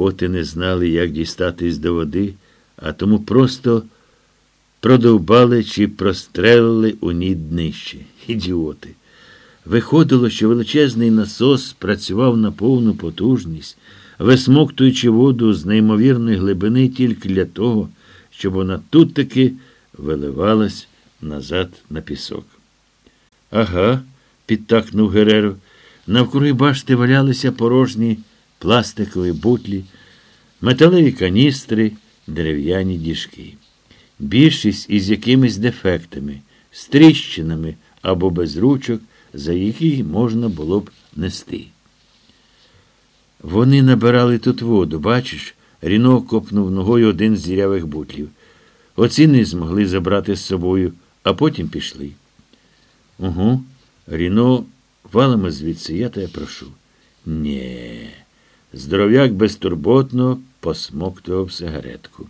Боти не знали, як дістатись до води, а тому просто продовбали чи прострелили у ній днище. Ідіоти. Виходило, що величезний насос працював на повну потужність, висмоктуючи воду з неймовірної глибини тільки для того, щоб вона тут таки виливалась назад на пісок. Ага, підтакнув Гереро. Навкруги башти валялися порожні пластикові бутлі, металеві каністри, дерев'яні діжки. Більшість із якимись дефектами, з тріщинами або без ручок, за які можна було б нести. Вони набирали тут воду, бачиш, Ріно копнув ногою один з зірявих бутлів. Оці не змогли забрати з собою, а потім пішли. Угу, Ріно, валимо звідси, я тебе прошу. Нє. Здоров'як безтурботно посмоктував сигаретку.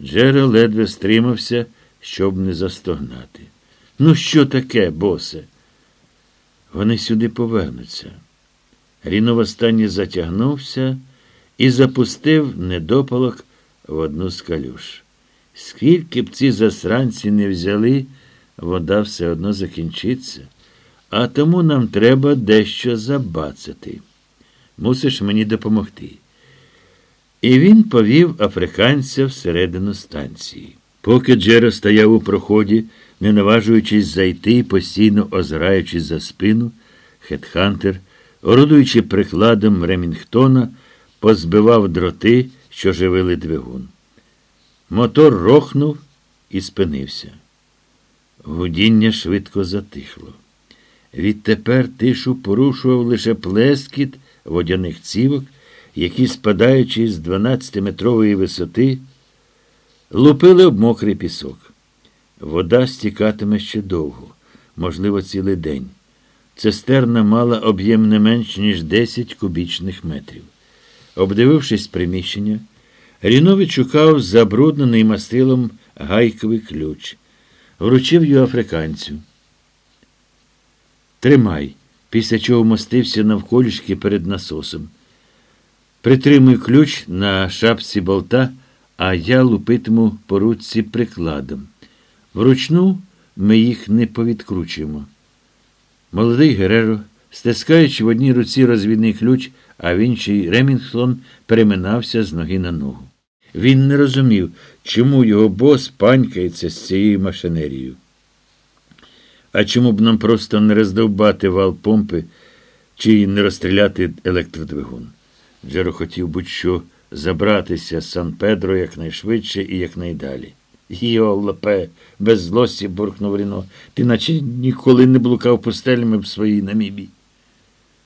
Джеро ледве стримався, щоб не застогнати. Ну, що таке, босе? Вони сюди повернуться. Ріно востаннє затягнувся і запустив недопалок в одну з калюш. Скільки б ці засранці не взяли, вода все одно закінчиться, а тому нам треба дещо забацати. Мусиш мені допомогти. І він повів африканця всередину станції. Поки Джеро стояв у проході, не наважуючись зайти постійно озираючись за спину, Хетхантер, орудуючи прикладом Ремінгтона, позбивав дроти, що живили двигун. Мотор рохнув і спинився. Гудіння швидко затихло. Відтепер тишу порушував лише плескіт водяних цівок, які, спадаючи з 12-метрової висоти, лупили об мокрий пісок. Вода стікатиме ще довго, можливо, цілий день. Цистерна мала об'єм не менш, ніж 10 кубічних метрів. Обдивившись приміщення, Рінович шукав забруднений мастилом гайковий ключ, вручив його африканцю. Тримай, після чого мостився навколішки перед насосом. Притримуй ключ на шапці болта, а я лупитиму по руці прикладом. Вручну ми їх не повідкручуємо. Молодий Гереро, стискаючи в одній руці розвідний ключ, а в іншій Ремінгтон переминався з ноги на ногу. Він не розумів, чому його бос панькається з цією машинерією. А чому б нам просто не роздовбати вал помпи чи не розстріляти електродвигун? Джеро хотів будь-що забратися з Сан Педро якнайшвидше і якнайдалі. Йолопе, без злості буркнув Ріно. Ти наче ніколи не блукав пустелями в своїй намібі.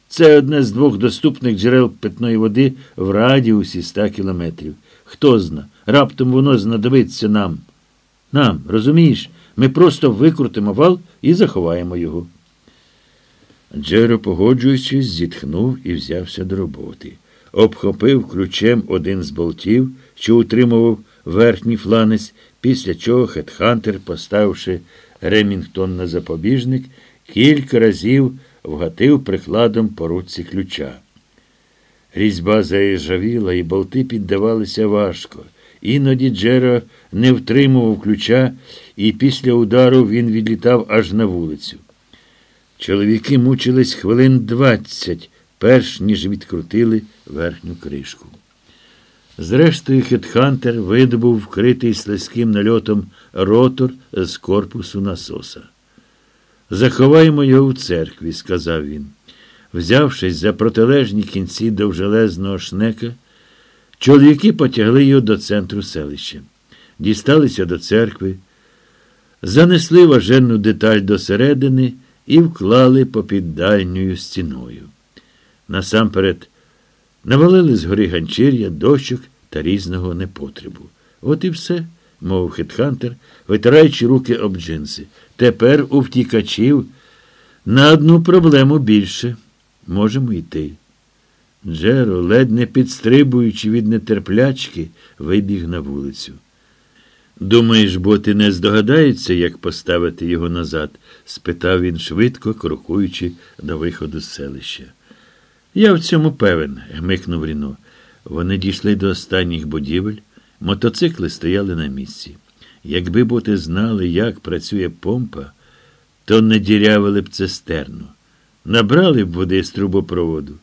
Це одне з двох доступних джерел питної води в радіусі ста кілометрів. Хто зна, раптом воно знадобиться нам. Нам, розумієш, ми просто викрутимо вал і заховаємо його. Джеро, погоджуючись, зітхнув і взявся до роботи. Обхопив ключем один з болтів, що утримував верхній фланець, після чого Хетхантер, поставивши Ремінгтон на запобіжник, кілька разів вгатив прикладом по руці ключа. Різьба заїжджавіла, і болти піддавалися важко. Іноді Джеро не втримував ключа, і після удару він відлітав аж на вулицю. Чоловіки мучились хвилин двадцять, перш ніж відкрутили верхню кришку. Зрештою, Хетхантер видобув вкритий слизьким нальотом ротор з корпусу насоса. Заховаємо його в церкві, сказав він. Взявшись за протилежні кінці довжелезного шнека, чоловіки потягли його до центру селища, дісталися до церкви, занесли важенну деталь до середини і вклали попід дальньою стіною. Насамперед, навалили згори ганчір'я, дощок та різного непотребу. От і все, мовив Хетхантер, витираючи руки об джинси. Тепер у втікачів на одну проблему більше. Можемо йти. Джеро, ледь не підстрибуючи від нетерплячки, вибіг на вулицю. Думаєш, боти не здогадаються, як поставити його назад? спитав він швидко, крокуючи до виходу з селища. Я в цьому певен, гмикнув Ріно. Вони дійшли до останніх будівель, мотоцикли стояли на місці. Якби боти знали, як працює помпа, то не дірявили б цистерну, набрали б води з трубопроводу.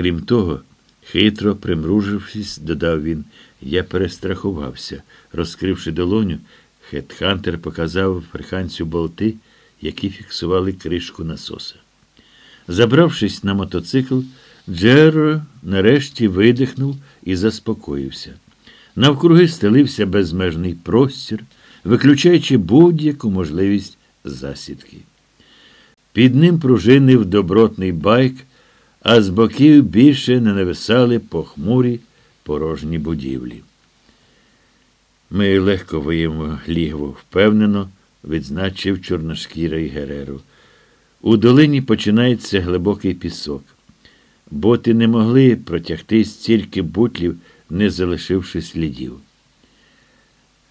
Крім того, хитро примружившись, додав він, я перестрахувався. Розкривши долоню, Хетхантер показав африканцю болти, які фіксували кришку насоса. Забравшись на мотоцикл, Джеро нарешті видихнув і заспокоївся. Навкруги стелився безмежний простір, виключаючи будь-яку можливість засідки. Під ним пружинив добротний байк, а з боків більше не нависали похмурі порожні будівлі. Ми легко виємо лігво, впевнено, відзначив чорношкірий Гереро. У долині починається глибокий пісок. Боти не могли протягти стільки бутлів, не залишивши слідів.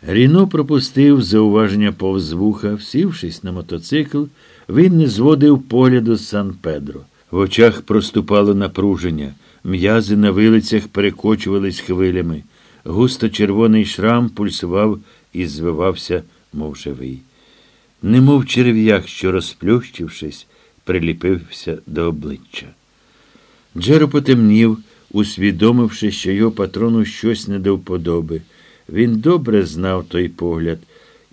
Ріно пропустив зауваження повз вуха, всівшись на мотоцикл, він не зводив погляду з Сан Педро. В очах проступало напруження, м'язи на вилицях перекочувались хвилями. Густо червоний шрам пульсував і звивався, мов живий. Немов черв'як, що, розплющившись, приліпився до обличчя. Джеро потемнів, усвідомивши, що його патрону щось не до вподоби. Він добре знав той погляд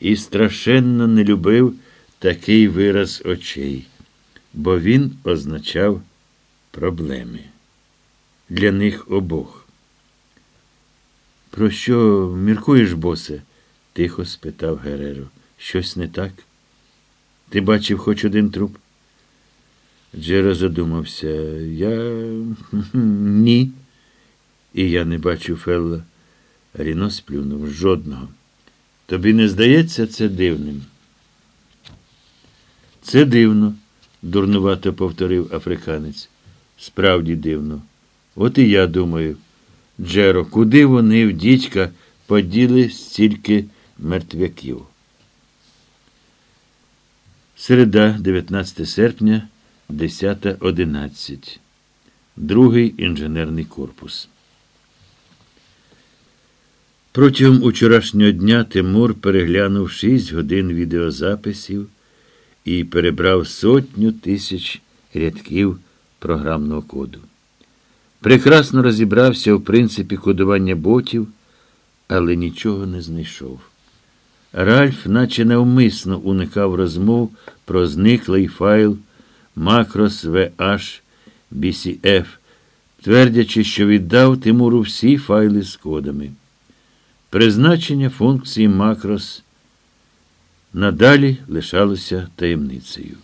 і страшенно не любив такий вираз очей, бо він означав проблеми для них обох. Про що міркуєш, босе? тихо спитав Гереро. Щось не так? Ти бачив хоч один труп? Джеро задумався. Я ні. І я не бачу Фелла. Ріно сплюнув жодного. Тобі не здається це дивним? Це дивно, дурнувато повторив африканець. Справді дивно. От і я думаю, Джеро, куди вони в дідька поділи стільки мертвяків? Середа, 19 серпня, 10.11. Другий інженерний корпус. Протягом учорашнього дня Тимур переглянув 6 годин відеозаписів і перебрав сотню тисяч рядків програмного коду. Прекрасно розібрався в принципі кодування ботів, але нічого не знайшов. Ральф, наче навмисно уникав розмов про зниклий файл Macros VH BCF, твердячи, що віддав Тимуру всі файли з кодами. Призначення функції Макрос надалі лишалося таємницею.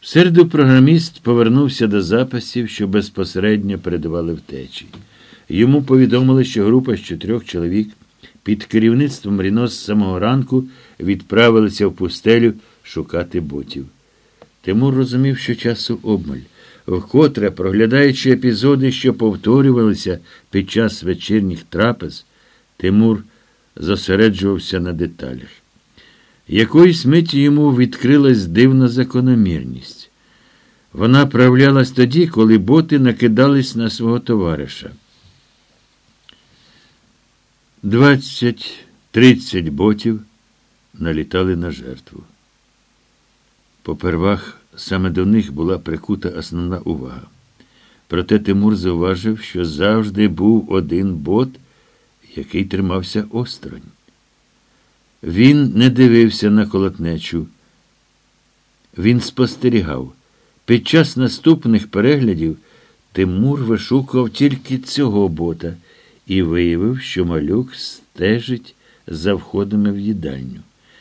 В середу програміст повернувся до записів, що безпосередньо передавали втечі. Йому повідомили, що група з чотирьох чоловік під керівництвом Ріно з самого ранку відправилися в пустелю шукати ботів. Тимур розумів, що часу обмаль. Вкотре, проглядаючи епізоди, що повторювалися під час вечірніх трапез, Тимур зосереджувався на деталях. Якоїсь миті йому відкрилась дивна закономірність. Вона проявлялась тоді, коли боти накидались на свого товариша. Двадцять-тридцять ботів налітали на жертву. Попервах саме до них була прикута основна увага. Проте Тимур зауважив, що завжди був один бот, який тримався осторонь. Він не дивився на колотнечу. Він спостерігав. Під час наступних переглядів Тимур вишукував тільки цього бота і виявив, що малюк стежить за входами в їдальню.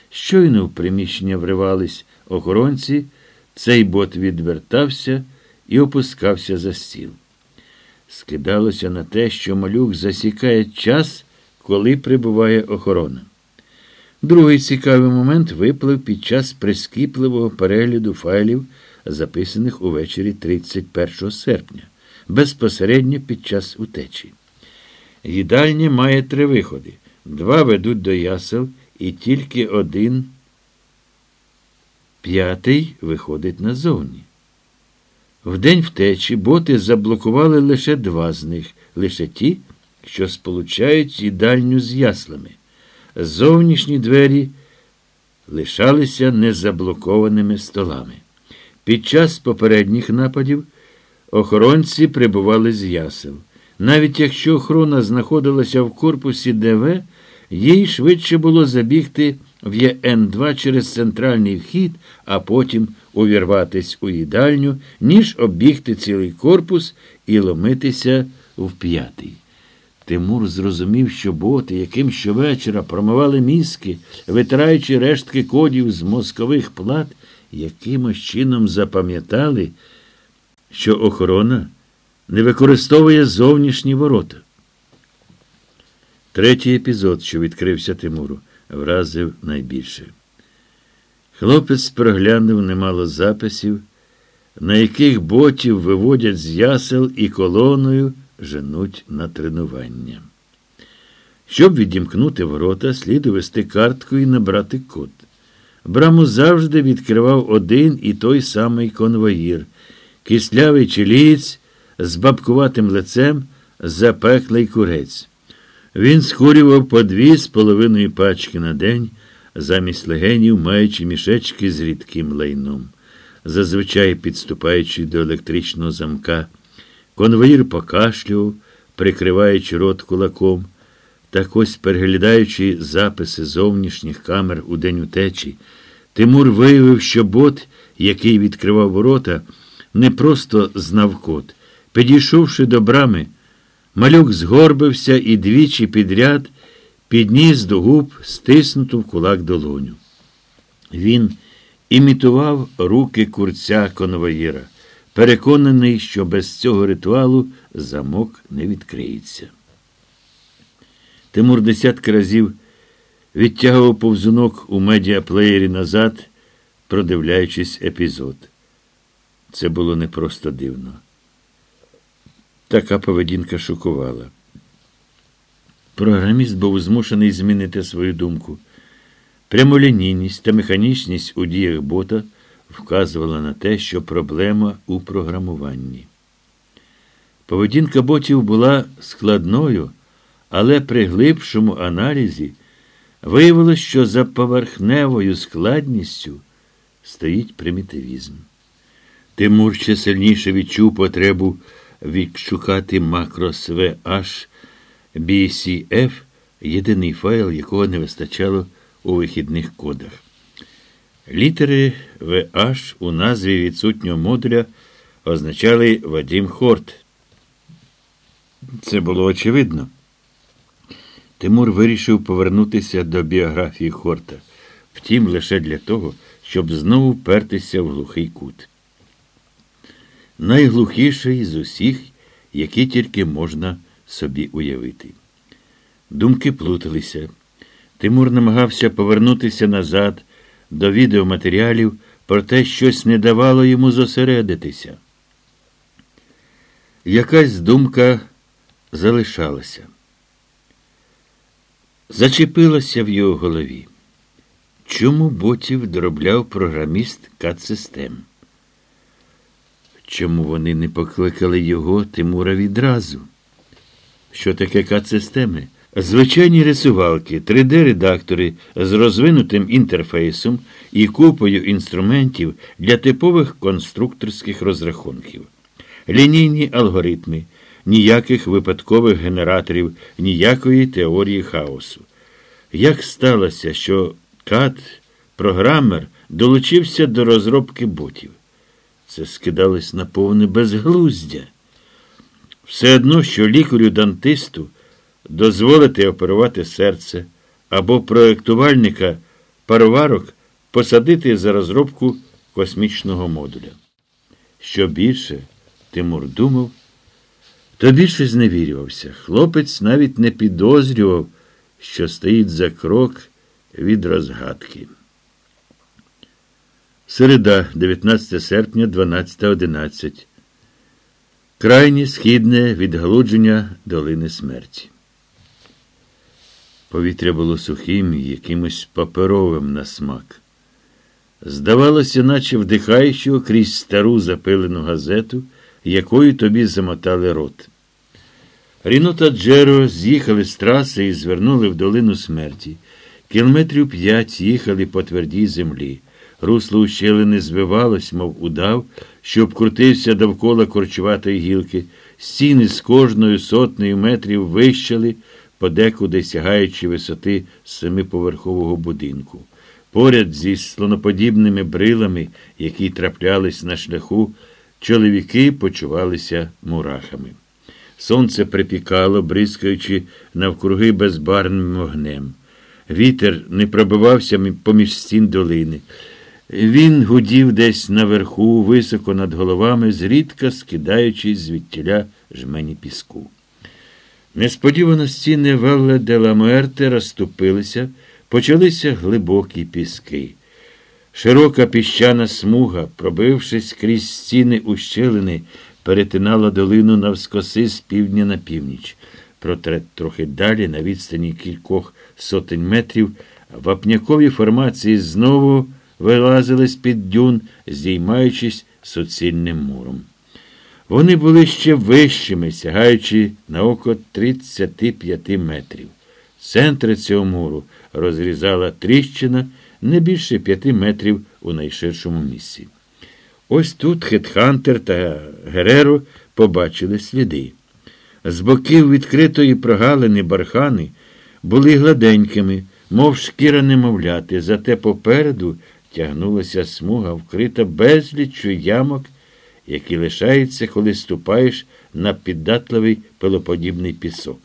Щойно в приміщення вривались охоронці, цей бот відвертався і опускався за стіл. Скидалося на те, що малюк засікає час, коли прибуває охорона. Другий цікавий момент виплив під час прискіпливого перегляду файлів, записаних увечері 31 серпня, безпосередньо під час утечі. Їдальня має три виходи. Два ведуть до ясел і тільки один. П'ятий виходить назовні. В день втечі боти заблокували лише два з них, лише ті, що сполучають їдальню з яслами. Зовнішні двері лишалися незаблокованими столами. Під час попередніх нападів охоронці прибували з ясел. Навіть якщо охорона знаходилася в корпусі ДВ, їй швидше було забігти в ЄН2 через центральний вхід, а потім увірватись у їдальню, ніж оббігти цілий корпус і ломитися в п'ятий. Тимур зрозумів, що боти, яким щовечора промивали мізки, витираючи рештки кодів з мозкових плат, якимось чином запам'ятали, що охорона не використовує зовнішні ворота. Третій епізод, що відкрився Тимуру, вразив найбільше. Хлопець проглянув немало записів, на яких ботів виводять з ясел і колоною женуть на тренування. Щоб відімкнути ворота, слід увести картку і набрати код. Браму завжди відкривав один і той самий конвоїр, кислявий чилієць з бабкуватим лицем, запеклий курець. Він скурював по дві з половиною пачки на день, замість легенів, маючи мішечки з рідким лайном. Зазвичай підступаючи до електричного замка, конвоїр покашлював, прикриваючи рот кулаком. Так ось, переглядаючи записи зовнішніх камер у день утечі, Тимур виявив, що бот, який відкривав ворота, не просто знав код. Підійшовши до брами, малюк згорбився і двічі підряд підніс до губ стиснуту в кулак долоню. Він імітував руки курця конвоїра, переконаний, що без цього ритуалу замок не відкриється. Тимур десятки разів відтягував повзунок у медіаплеєрі назад, продивляючись епізод. Це було не просто дивно. Така поведінка шокувала. Програміст був змушений змінити свою думку. Прямолінійність та механічність у діях бота вказувала на те, що проблема у програмуванні. Поведінка ботів була складною, але при глибшому аналізі виявилось, що за поверхневою складністю стоїть примітивізм. Тимур ще сильніше відчув потребу відшукати макрос VH BCF, єдиний файл, якого не вистачало у вихідних кодах. Літери VH у назві відсутнього модуля означали Вадим Хорт. Це було очевидно. Тимур вирішив повернутися до біографії Хорта, втім, лише для того, щоб знову впертися в глухий кут. Найглухіший з усіх, які тільки можна собі уявити. Думки плуталися. Тимур намагався повернутися назад до відеоматеріалів, проте щось не давало йому зосередитися. Якась думка залишалася. Зачепилася в його голові. Чому ботів дробляв програміст кат-систем? Чому вони не покликали його Тимура відразу? Що таке кат-системи? Звичайні рисувалки, 3D-редактори з розвинутим інтерфейсом і купою інструментів для типових конструкторських розрахунків, лінійні алгоритми, ніяких випадкових генераторів, ніякої теорії хаосу. Як сталося, що кат, програмер, долучився до розробки ботів? Це скидалось на повне безглуздя. Все одно, що лікарю-дантисту дозволити оперувати серце або проєктувальника пароварок посадити за розробку космічного модуля. Що більше, Тимур думав, то більше зневірювався. Хлопець навіть не підозрював, що стоїть за крок від розгадки. Середа, 19 серпня, 12.11. Крайнє східне відгалудження долини смерті. Повітря було сухим і якимось паперовим на смак. Здавалося, наче його крізь стару запилену газету, якою тобі замотали рот. Ріно та Джеро з'їхали з траси і звернули в долину смерті. Кілометрів п'ять їхали по твердій землі. Русло ущелини звивалось, мов удав, що обкрутився довкола корчуватої гілки. Стіни з кожною сотнею метрів вищали, подекуди сягаючи висоти семиповерхового будинку. Поряд зі слоноподібними брилами, які траплялись на шляху, чоловіки почувалися мурахами. Сонце припікало, бризкаючи навкруги безбарним вогнем. Вітер не пробивався поміж стін долини. Він гудів десь наверху, високо над головами, зрідка скидаючи звідтіля жмені піску. Несподівано стіни Велле де ла Муерте розступилися, почалися глибокі піски. Широка піщана смуга, пробившись крізь стіни ущелини, перетинала долину навскоси з півдня на північ. Проте трохи далі, на відстані кількох сотень метрів, вапнякові формації знову вилазили з-під дюн, здіймаючись суцільним муром. Вони були ще вищими, сягаючи на око 35 метрів. Центр цього муру розрізала тріщина не більше п'яти метрів у найширшому місці. Ось тут Хетхантер та Гереро побачили сліди. З боків відкритої прогалини бархани були гладенькими, мов шкіра немовляти, зате попереду тягнулася смуга, вкрита безліччю ямок, які лишаються, коли ступаєш на піддатливий пилоподібний пісок.